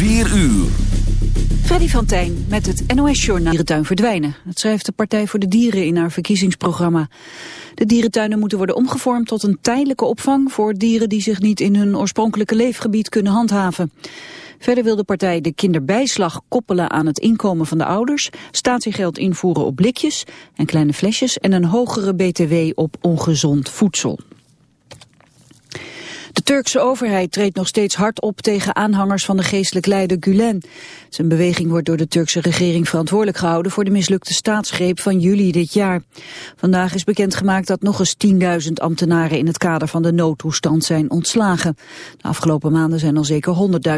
4 uur. Freddy van Tijn met het NOS-journaal. Dierentuin verdwijnen. Dat schrijft de Partij voor de Dieren in haar verkiezingsprogramma. De dierentuinen moeten worden omgevormd tot een tijdelijke opvang... voor dieren die zich niet in hun oorspronkelijke leefgebied kunnen handhaven. Verder wil de partij de kinderbijslag koppelen aan het inkomen van de ouders... statiegeld invoeren op blikjes en kleine flesjes... en een hogere btw op ongezond voedsel. De Turkse overheid treedt nog steeds hard op tegen aanhangers van de geestelijk leider Gulen. Zijn beweging wordt door de Turkse regering verantwoordelijk gehouden voor de mislukte staatsgreep van juli dit jaar. Vandaag is bekendgemaakt dat nog eens 10.000 ambtenaren in het kader van de noodtoestand zijn ontslagen. De afgelopen maanden zijn al zeker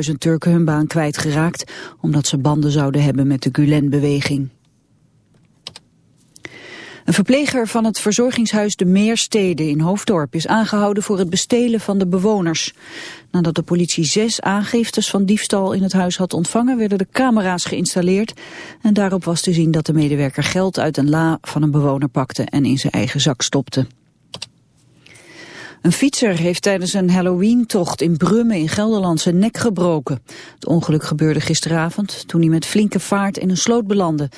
100.000 Turken hun baan kwijtgeraakt omdat ze banden zouden hebben met de Gulen-beweging. Een verpleger van het verzorgingshuis De Meersteden in Hoofddorp is aangehouden voor het bestelen van de bewoners. Nadat de politie zes aangiftes van diefstal in het huis had ontvangen, werden de camera's geïnstalleerd. En daarop was te zien dat de medewerker geld uit een la van een bewoner pakte en in zijn eigen zak stopte. Een fietser heeft tijdens een Halloween-tocht in Brummen in Gelderland zijn nek gebroken. Het ongeluk gebeurde gisteravond toen hij met flinke vaart in een sloot belandde.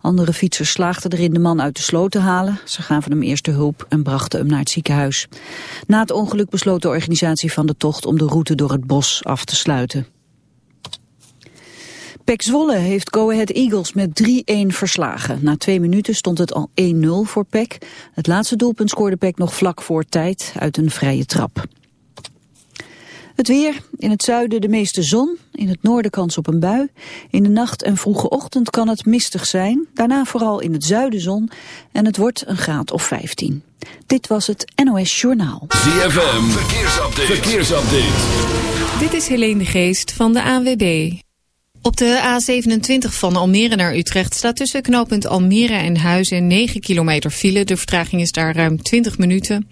Andere fietsers slaagden erin de man uit de sloot te halen. Ze gaven hem eerste hulp en brachten hem naar het ziekenhuis. Na het ongeluk besloot de organisatie van de tocht om de route door het bos af te sluiten. Pek Zwolle heeft Go Ahead Eagles met 3-1 verslagen. Na twee minuten stond het al 1-0 voor Pek. Het laatste doelpunt scoorde Pek nog vlak voor tijd uit een vrije trap. Het weer, in het zuiden de meeste zon, in het noorden kans op een bui. In de nacht en vroege ochtend kan het mistig zijn, daarna vooral in het zuiden zon en het wordt een graad of 15. Dit was het NOS Journaal. ZFM, verkeersupdate. verkeersupdate. Dit is Helene de Geest van de ANWB. Op de A27 van Almere naar Utrecht staat tussen knooppunt Almere en Huizen 9 kilometer file. De vertraging is daar ruim 20 minuten.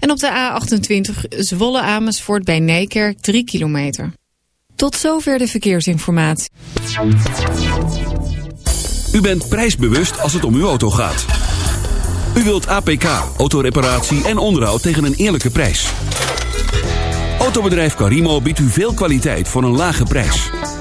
En op de A28 Zwolle Amersfoort bij Nijkerk 3 kilometer. Tot zover de verkeersinformatie. U bent prijsbewust als het om uw auto gaat. U wilt APK, autoreparatie en onderhoud tegen een eerlijke prijs. Autobedrijf Carimo biedt u veel kwaliteit voor een lage prijs.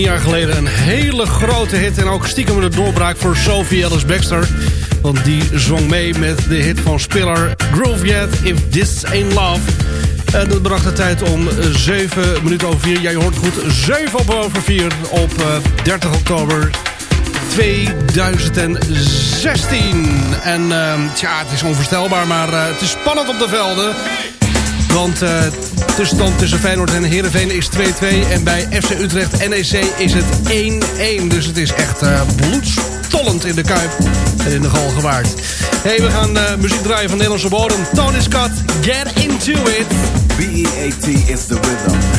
16 jaar geleden een hele grote hit. En ook stiekem een doorbraak voor Sophie Ellis Baxter. Want die zong mee met de hit van Spiller Groove Yet If This Ain't Love. En dat bracht de tijd om 7 minuten over 4. Jij hoort goed, 7 op over 4 op 30 oktober 2016. En uh, tja, het is onvoorstelbaar, maar uh, het is spannend op de velden. Want uh, tussenstand tussen Feyenoord en Heerenveen is 2-2. En bij FC Utrecht NEC is het 1-1. Dus het is echt uh, bloedstollend in de Kuip en in de Gal gewaard. hey, we gaan uh, muziek draaien van Nederlandse bodem. Tony Scott, Get Into It. B-E-A-T is the rhythm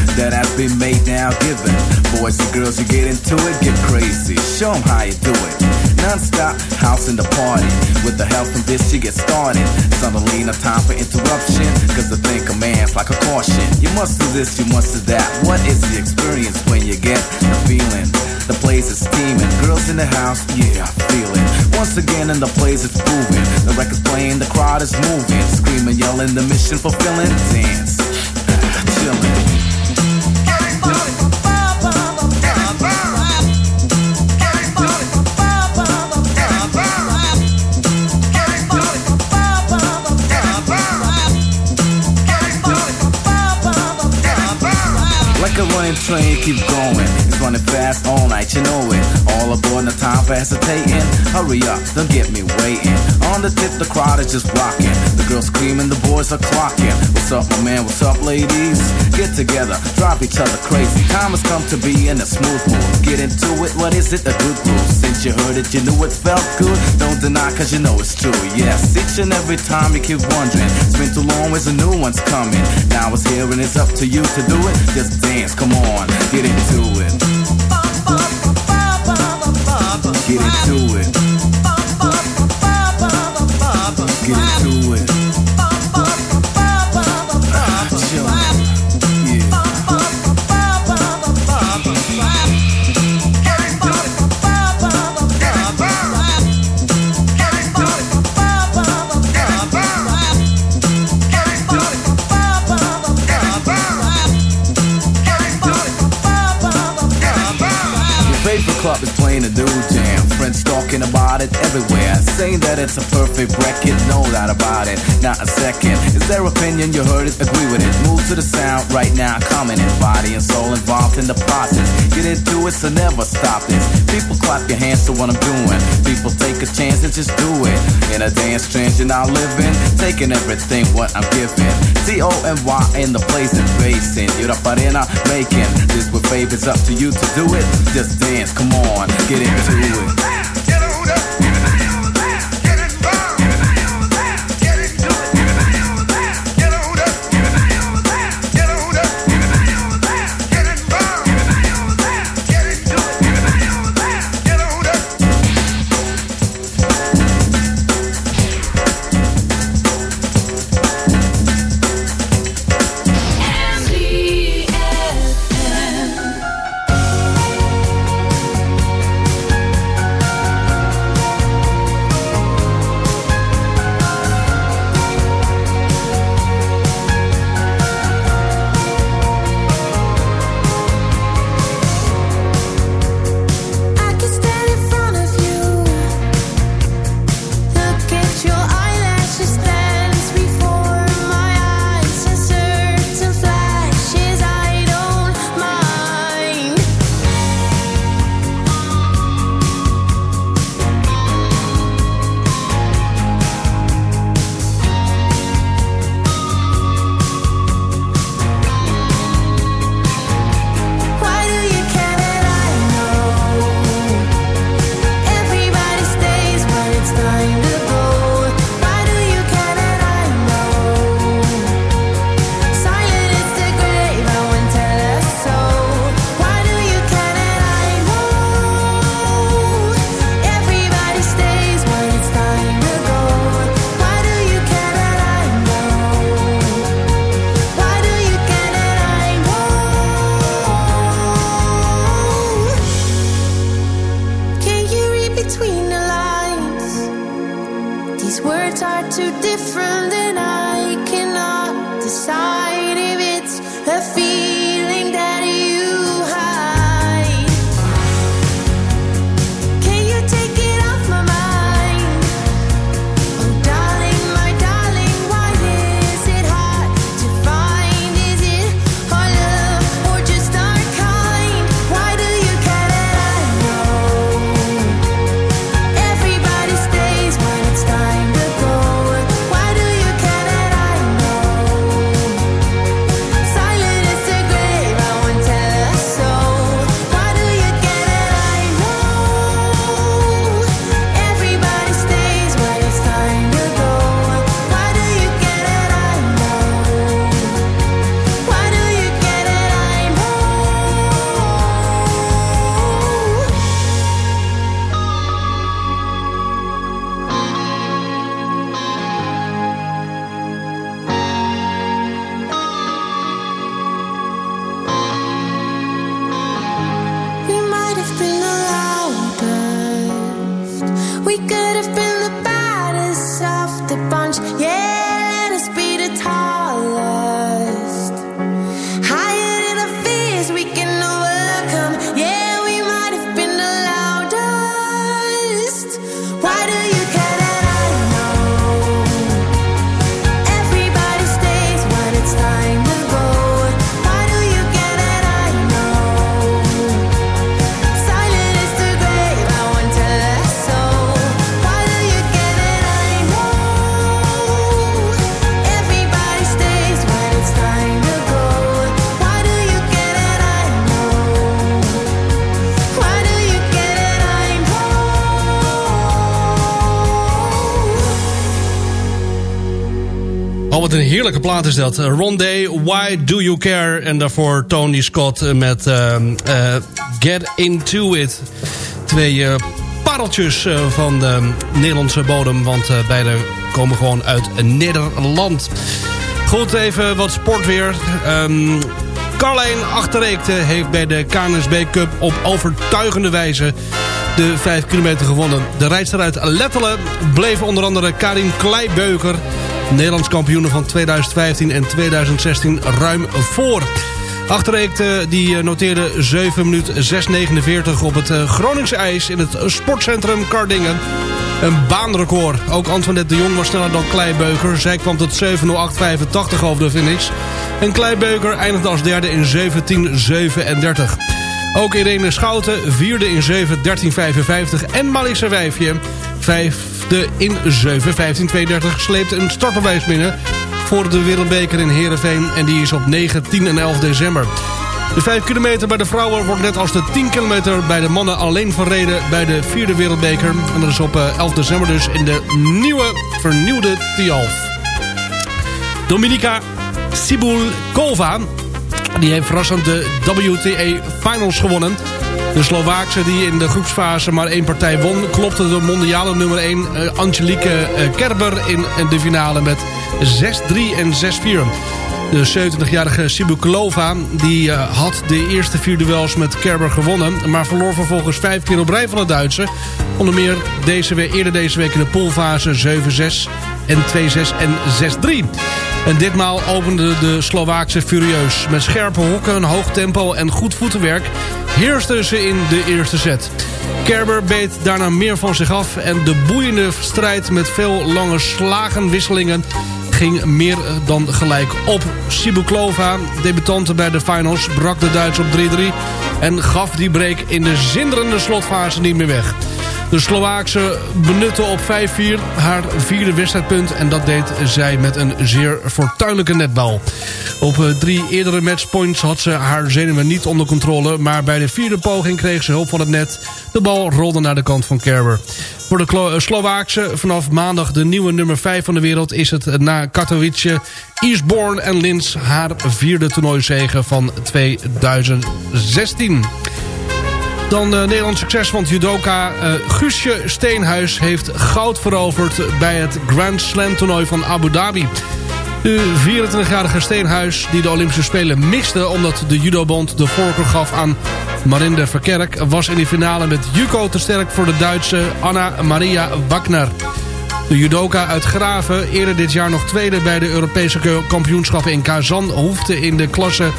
given. Boys and girls, you get into it, get crazy. Show them how you do it. Non-stop, house in the party. With the help from this, you get started. Suddenly, no time for interruption. Cause the thing commands like a caution. You must do this, you must do that. What is the experience when you get the feeling? The place is steaming. Girls in the house, yeah, I feel it. Once again, in the place it's moving. The record's playing, the crowd is moving. Screaming, yelling, the mission fulfilling. Dance, chilling. Train, keep going. It's running fast all night, you know it. All aboard, no time for hesitating. Hurry up, don't get me waiting. On the tip, the crowd is just rocking. The girls screaming, the boys are clocking. What's up, my man? What's up, ladies? Get together, drive each other crazy. Time has come to be in a smooth mood. Get into it, what is it? A good groove. Since you heard it, you knew it felt good. Don't deny, cause you know it's true. Yes, each and every time you keep wondering. It's been too long, where's the new one's coming? Now it's here and it's up to you to do it. Just dance, come on, get into it. Get into it. Talking about it everywhere. Saying that it's a perfect record, no doubt about it. Not a second. Is their opinion? You heard it, agree with it. Move to the sound right now. In body and soul involved in the process. Get into it, so never stop this. People clap your hands to what I'm doing. People take a chance and just do it. In a dance trend you're not living. Taking everything what I'm giving. T-O-M-Y in the place and basing. You're the arena making. This with favors up to you to do it. Just dance, come on, get into it. Heerlijke plaat is dat. Rondé, Why Do You Care? En daarvoor Tony Scott met uh, uh, Get Into It. Twee uh, pareltjes van de Nederlandse bodem. Want beide komen gewoon uit Nederland. Goed, even wat sportweer. Um, Carlijn Achterreekte heeft bij de KNSB Cup op overtuigende wijze de 5 kilometer gewonnen. De rijdster uit Lettelen bleef onder andere Karin Kleibeuker... Nederlands kampioen van 2015 en 2016 ruim voor. Achterreekte die noteerde 7 minuten 6.49 op het Groningse ijs... in het sportcentrum Kardingen. Een baanrecord. Ook Antoinette de Jong was sneller dan Kleibeuker. Zij kwam tot 7.08.85 over de finish. En Kleibeuker eindigde als derde in 17.37. Ook Irene Schouten vierde in 7.13.55. En Malisse Wijfje vijfde in 7.15.32 sleepte een startbewijs binnen... voor de Wereldbeker in Heerenveen. En die is op 9, 10 en 11 december. De 5 kilometer bij de vrouwen wordt net als de 10 kilometer bij de mannen alleen verreden bij de vierde wereldbeker. En dat is op 11 december dus in de nieuwe, vernieuwde Tialf. Dominika Sibulkova, die heeft verrassend de WTA Finals gewonnen. De Slovaakse die in de groepsfase maar één partij won... klopte de mondiale nummer 1 Angelique Kerber in de finale met 6-3 en 6-4. De 70-jarige Sibuklova die, uh, had de eerste vier duels met Kerber gewonnen... maar verloor vervolgens vijf keer op rij van de Duitse. Onder meer deze eerder deze week in de poolfase 7-6 en 2-6 en 6-3. En ditmaal opende de Slovaakse furieus. Met scherpe hokken, een hoog tempo en goed voetenwerk... heerste ze in de eerste set. Kerber beet daarna meer van zich af... en de boeiende strijd met veel lange slagenwisselingen ging meer dan gelijk op. Sibuklova, debutante bij de finals, brak de Duits op 3-3... en gaf die break in de zinderende slotfase niet meer weg. De Slovaakse benutte op 5-4 haar vierde wedstrijdpunt... en dat deed zij met een zeer fortuinlijke netbal. Op drie eerdere matchpoints had ze haar zenuwen niet onder controle... maar bij de vierde poging kreeg ze hulp van het net. De bal rolde naar de kant van Kerber. Voor de Slovaakse vanaf maandag de nieuwe nummer 5 van de wereld... is het na Katowice, Eastbourne en Linz haar vierde toernooizege van 2016. Dan uh, Nederlands succes, want judoka uh, Guusje Steenhuis heeft goud veroverd... bij het Grand Slam toernooi van Abu Dhabi. De 24-jarige Steenhuis, die de Olympische Spelen miste... omdat de judobond de voorkeur gaf aan Marinde Verkerk... was in de finale met Juco te sterk voor de Duitse Anna Maria Wagner. De judoka uit Graven, eerder dit jaar nog tweede... bij de Europese kampioenschappen in Kazan... hoefde in de klasse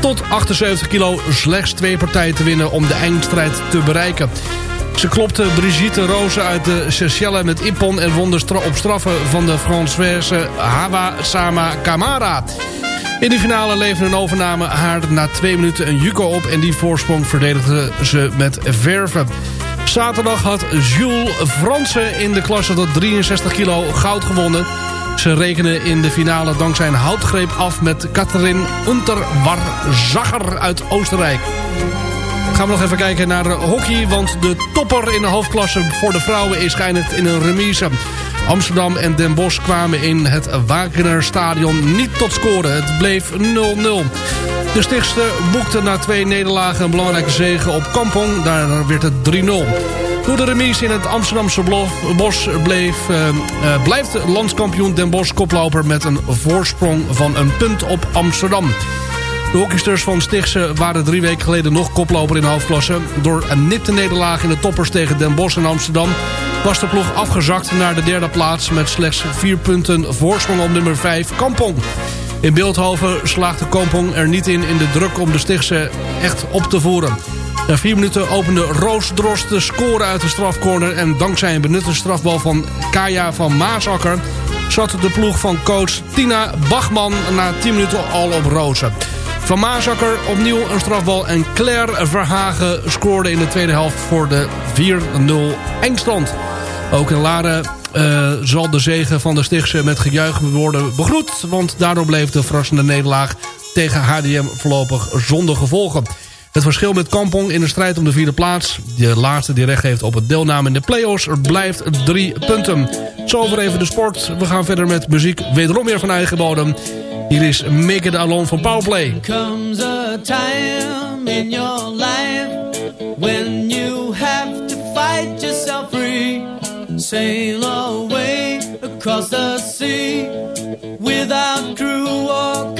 tot 78 kilo slechts twee partijen te winnen... om de eindstrijd te bereiken. Ze klopte Brigitte Roze uit de Seychelles met Ippon... en won de op straffen van de Française Hawa Sama Kamara. In de finale leverde een overname haar na twee minuten een Juco op... en die voorsprong verdedigde ze met verven. Zaterdag had Jules Fransen in de klasse tot 63 kilo goud gewonnen. Ze rekenen in de finale dankzij een houtgreep af met Katerin Unterwarzacher uit Oostenrijk. Gaan we nog even kijken naar hockey, want de topper in de hoofdklasse voor de vrouwen is geëindigd in een remise. Amsterdam en Den Bosch kwamen in het Wagnerstadion niet tot scoren. Het bleef 0-0. De Stichtste boekte na twee nederlagen een belangrijke zege op Kampong. Daar werd het 3-0. Door de remise in het Amsterdamse Bos bleef, uh, uh, blijft landskampioen Den Bosch koploper... met een voorsprong van een punt op Amsterdam. De hockeysters van Stichtse waren drie weken geleden nog koploper in de hoofdklasse. Door een nipte nederlaag in de toppers tegen Den Bosch en Amsterdam... was de ploeg afgezakt naar de derde plaats... met slechts vier punten voorsprong op nummer 5 Kampong. In Beeldhoven slaagde Kampong er niet in in de druk om de Stichtse echt op te voeren. Na vier minuten opende Roos Drost de score uit de strafcorner... en dankzij een benutte strafbal van Kaya van Maasakker... zat de ploeg van coach Tina Bachman na 10 minuten al op rozen. Van Maasakker opnieuw een strafbal en Claire Verhagen scoorde in de tweede helft voor de 4-0 eindstand. Ook in Laren uh, zal de zegen van de Stichtse met gejuich worden begroet. Want daardoor bleef de verrassende nederlaag tegen HDM voorlopig zonder gevolgen. Het verschil met Kampong in de strijd om de vierde plaats... de laatste die recht heeft op het deelname in de play-offs... blijft drie punten. Zover even de sport. We gaan verder met muziek wederom weer van eigen bodem. Hier is Mikke de Alon van Powerplay. Comes a time in your life When you have to fight yourself free Sail away across the sea Without crew or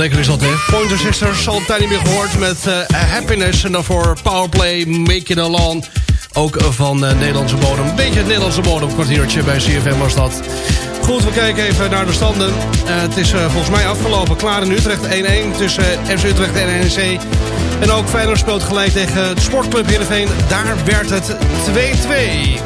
denken is dat, hè? Pointer Sisters, al een meer gehoord met eh, Happiness. En daarvoor Powerplay, Make It a Ook van eh, Nederlandse bodem. Een beetje het Nederlandse bodem, kwartiertje bij CFM was. Goed, we kijken even naar de standen. Eh, het is volgens mij afgelopen. Klaar in Utrecht 1-1 tussen FC Utrecht en NEC. En ook Feyenoord speelt gelijk tegen de sportclub Heerenveen. Daar werd het 2-2.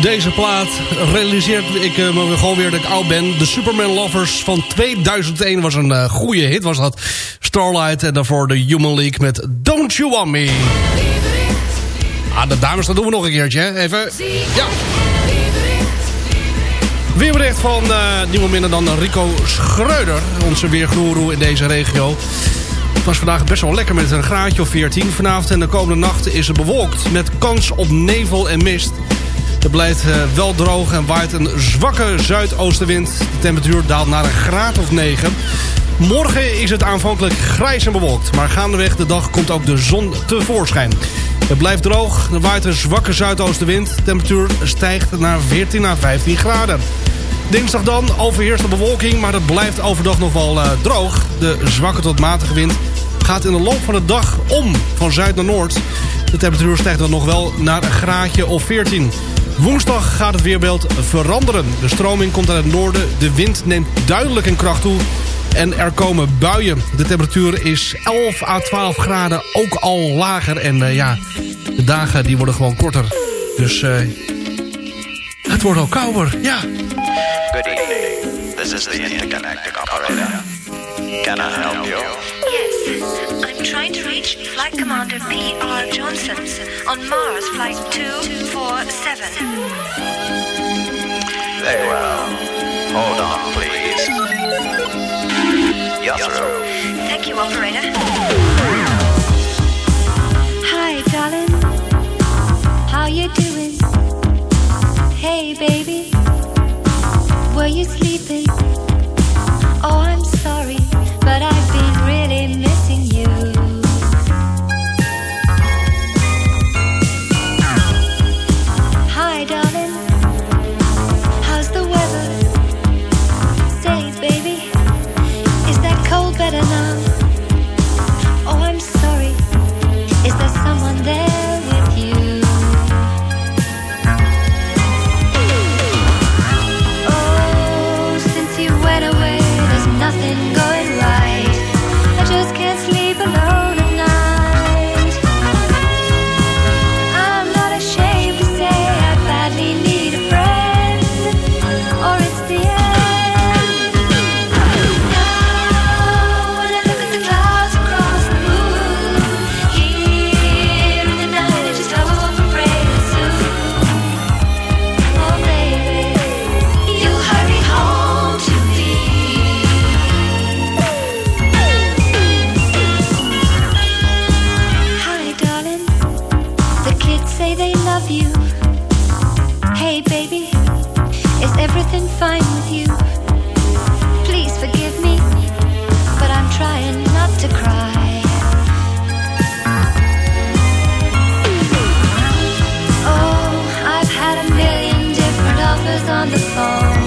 Deze plaat realiseert ik eh, me gewoon weer dat ik oud ben. De Superman Lovers van 2001 was een uh, goede hit, was dat. Starlight en daarvoor de Human League met Don't You Want Me. Ah, de dames, dat doen we nog een keertje, hè? Even. Ja. Weerbericht van uh, niemand minder dan Rico Schreuder. Onze weergoeroe in deze regio. Het was vandaag best wel lekker met een graadje of 14. Vanavond en de komende nachten is het bewolkt met kans op nevel en mist. Het blijft uh, wel droog en waait een zwakke zuidoostenwind. De temperatuur daalt naar een graad of 9. Morgen is het aanvankelijk grijs en bewolkt. Maar gaandeweg de dag komt ook de zon tevoorschijn. Het blijft droog, er waait een zwakke zuidoostenwind. De temperatuur stijgt naar 14 à 15 graden. Dinsdag dan overheerst de bewolking, maar het blijft overdag nog wel uh, droog. De zwakke tot matige wind gaat in de loop van de dag om van zuid naar noord. De temperatuur stijgt dan nog wel naar een graadje of 14. Woensdag gaat het weerbeeld veranderen. De stroming komt uit het noorden, de wind neemt duidelijk in kracht toe... en er komen buien. De temperatuur is 11 à 12 graden, ook al lager. En uh, ja, de dagen die worden gewoon korter. Dus uh, het wordt al kouder, ja. Good evening. This is the intergalactic operator. Can I help you? Yes, trying to reach Flight Commander P.R. Johnson on Mars Flight 247. Very well. Hold on, please. You're through. Thank you, operator. Hi, darling. How you doing? Hey, baby. Were you sleeping? say they love you. Hey baby, is everything fine with you? Please forgive me, but I'm trying not to cry. Oh, I've had a million different offers on the phone.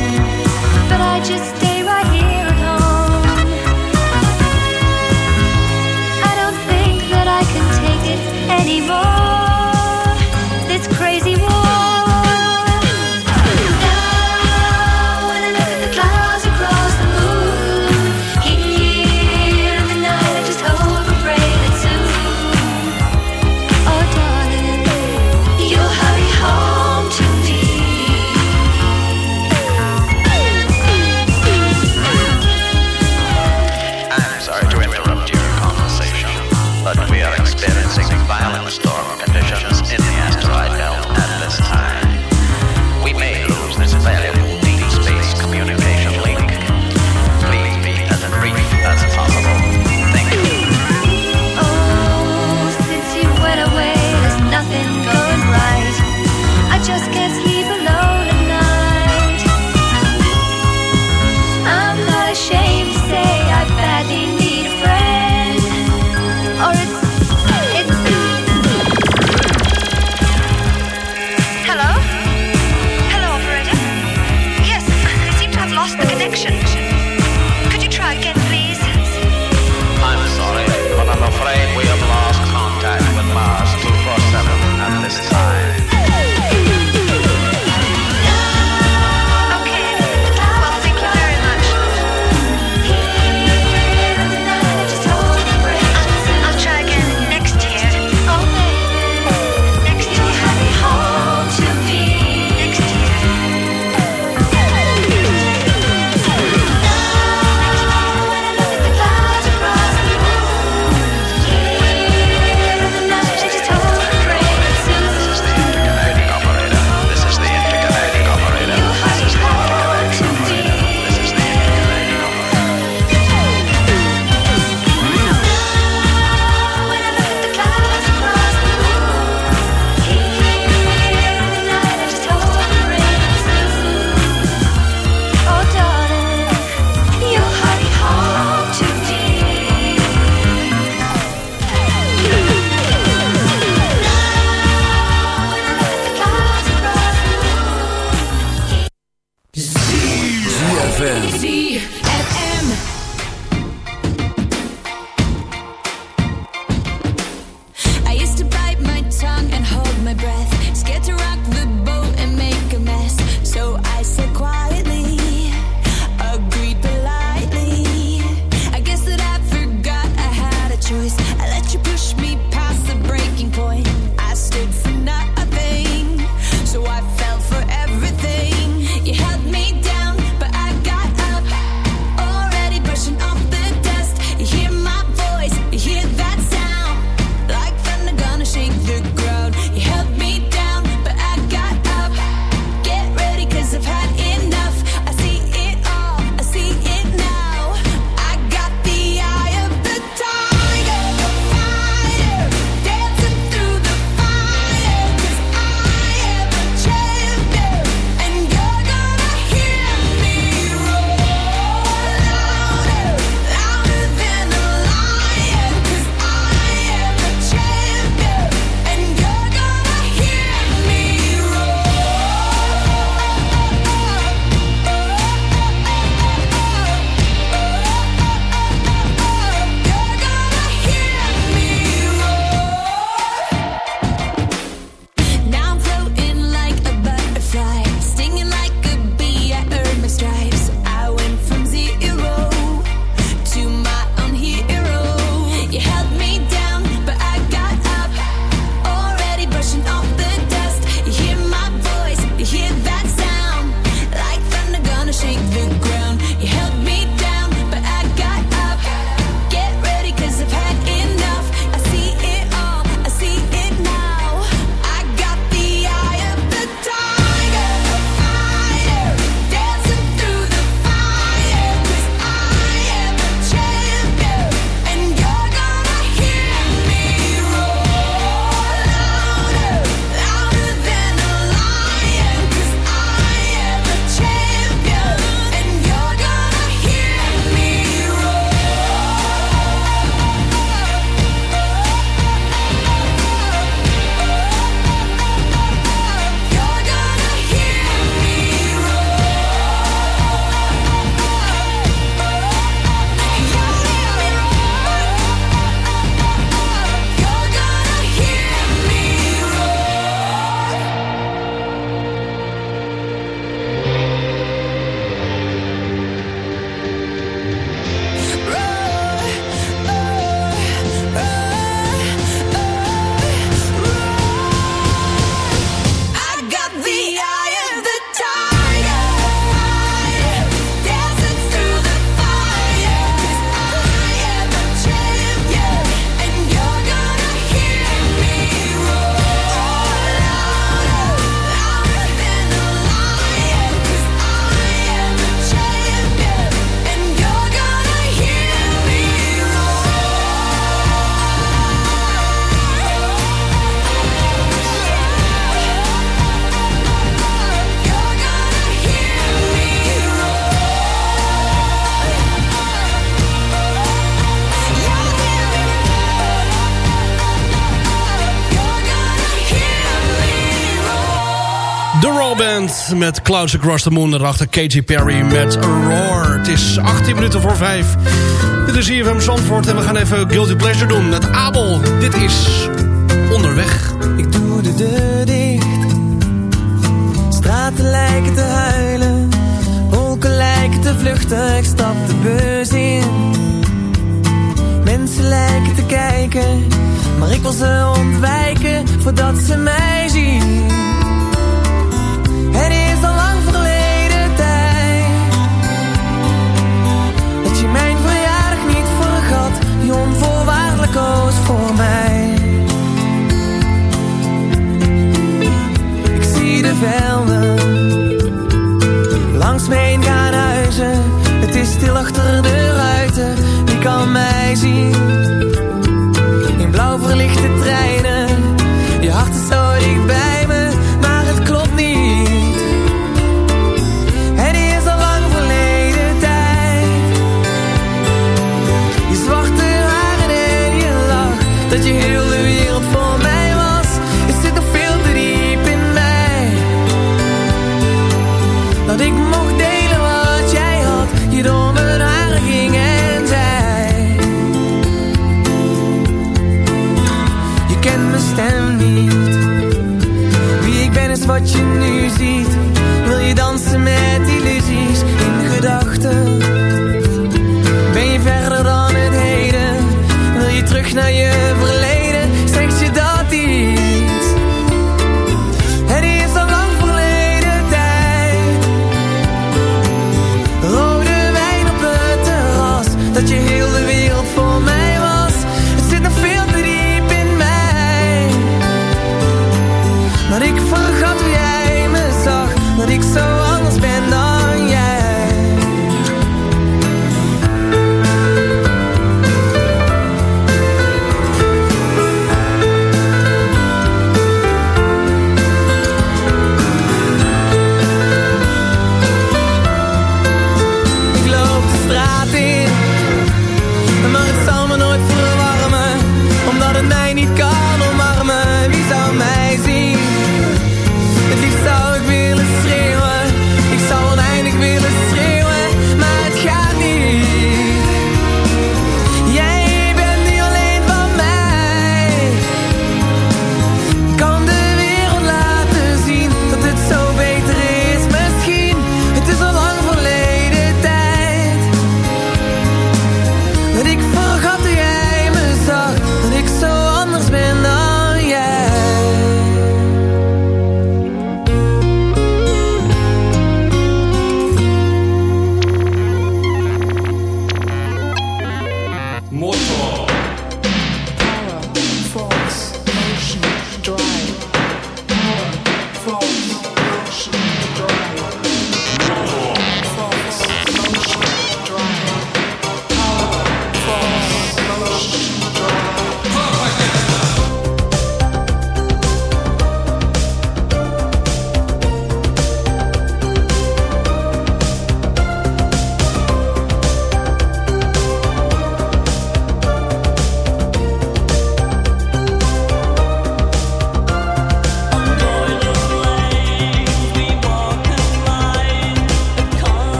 Met Clouds Across the Moon. Daarachter Katy Perry met Roar. Het is 18 minuten voor 5. Dit is hier van Zandvoort en we gaan even Guilty Pleasure doen met Abel. Dit is Onderweg. Ik doe de deur dicht. Straten lijken te huilen. Wolken lijken te vluchten. Ik stap de bus in. Mensen lijken te kijken. Maar ik wil ze ontwijken voordat ze mij zien. Voor mij, Ik zie de velden langs me heen gaan huizen. Het is stil achter de ruiten, wie kan mij zien? In blauw verlichte treinen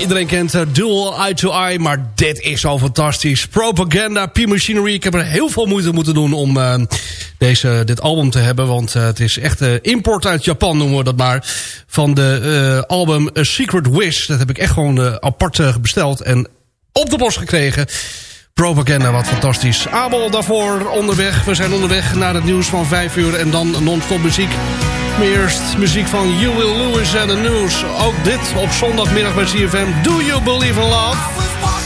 iedereen kent uh, Dual Eye to Eye, maar dit is zo fantastisch. Propaganda, P-Machinery. Ik heb er heel veel moeite moeten doen om uh, deze, dit album te hebben. Want uh, het is echt uh, import uit Japan, noemen we dat maar. Van de album A Secret Wish. Dat heb ik echt gewoon apart besteld en op de post gekregen. Propaganda, wat fantastisch. Abel daarvoor onderweg. We zijn onderweg naar het nieuws van 5 uur en dan non-stop muziek. Maar eerst muziek van You Lewis en The News. Ook dit op zondagmiddag bij CFM. Do You Believe in Love?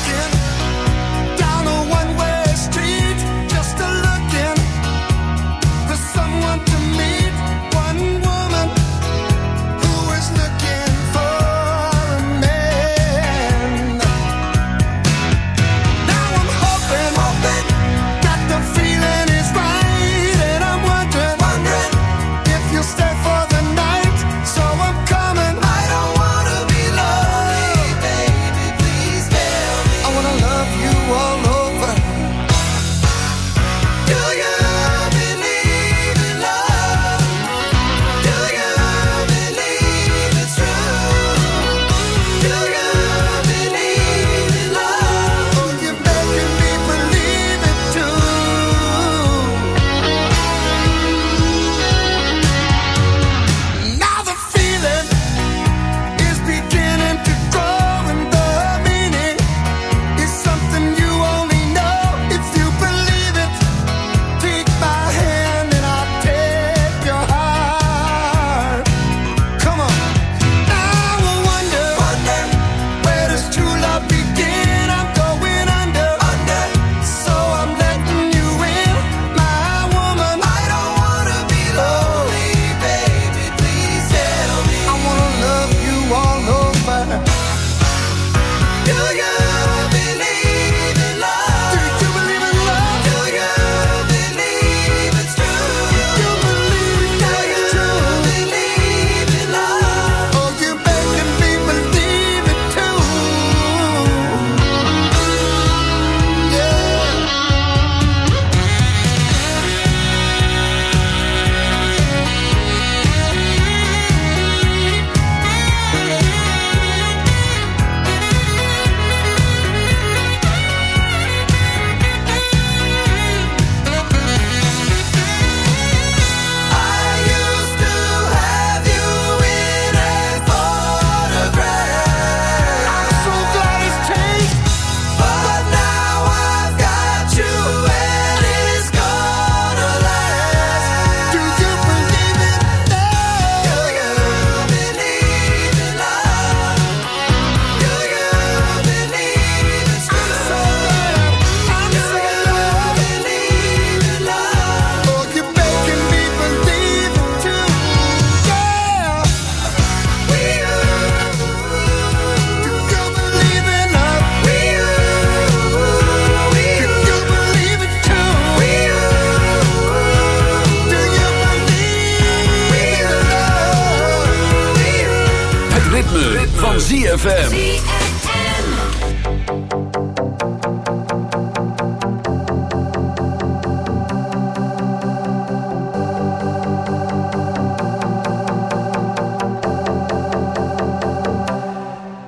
Ritme, van ZFM.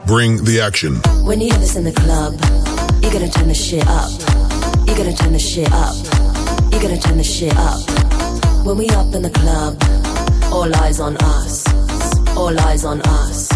Bring the action. When you hear this in the club, you're gonna turn the shit up. You're gonna turn the shit up. You're gonna turn the shit up. When we up in the club, all eyes on us. All eyes on us.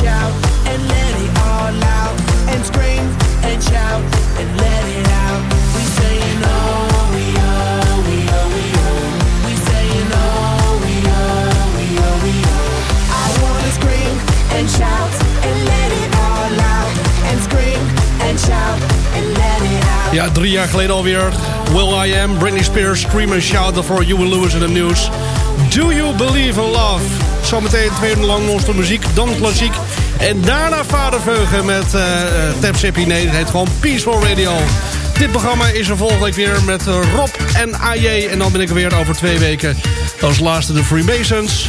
shout and let it all out. And scream and shout and let it out. We saying oh, we oh, we oh, we oh. We saying oh, we oh, we oh, we oh. I wanna scream and shout and let it all out. And scream and shout and let it out. Ja, drie jaar geleden alweer. Will I Am, Britney Spears, Scream and Shout voor Huey Lewis in het nieuws. Do You Believe in Love? Zometeen twee uur lang non muziek, dan klassiek. En daarna Vader Veugen met uh, Tap. Nee, het heet gewoon Peaceful Radio. Dit programma is er volgende week weer met eh, Rob en AJ. En dan ben ik er weer over twee weken als laatste de Freemasons.